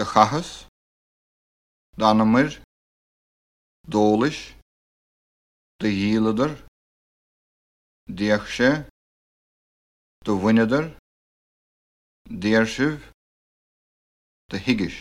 de chachas, danamir, dólis, de yilder, díach sé, do bhaineidir, the sibh, de hiigis.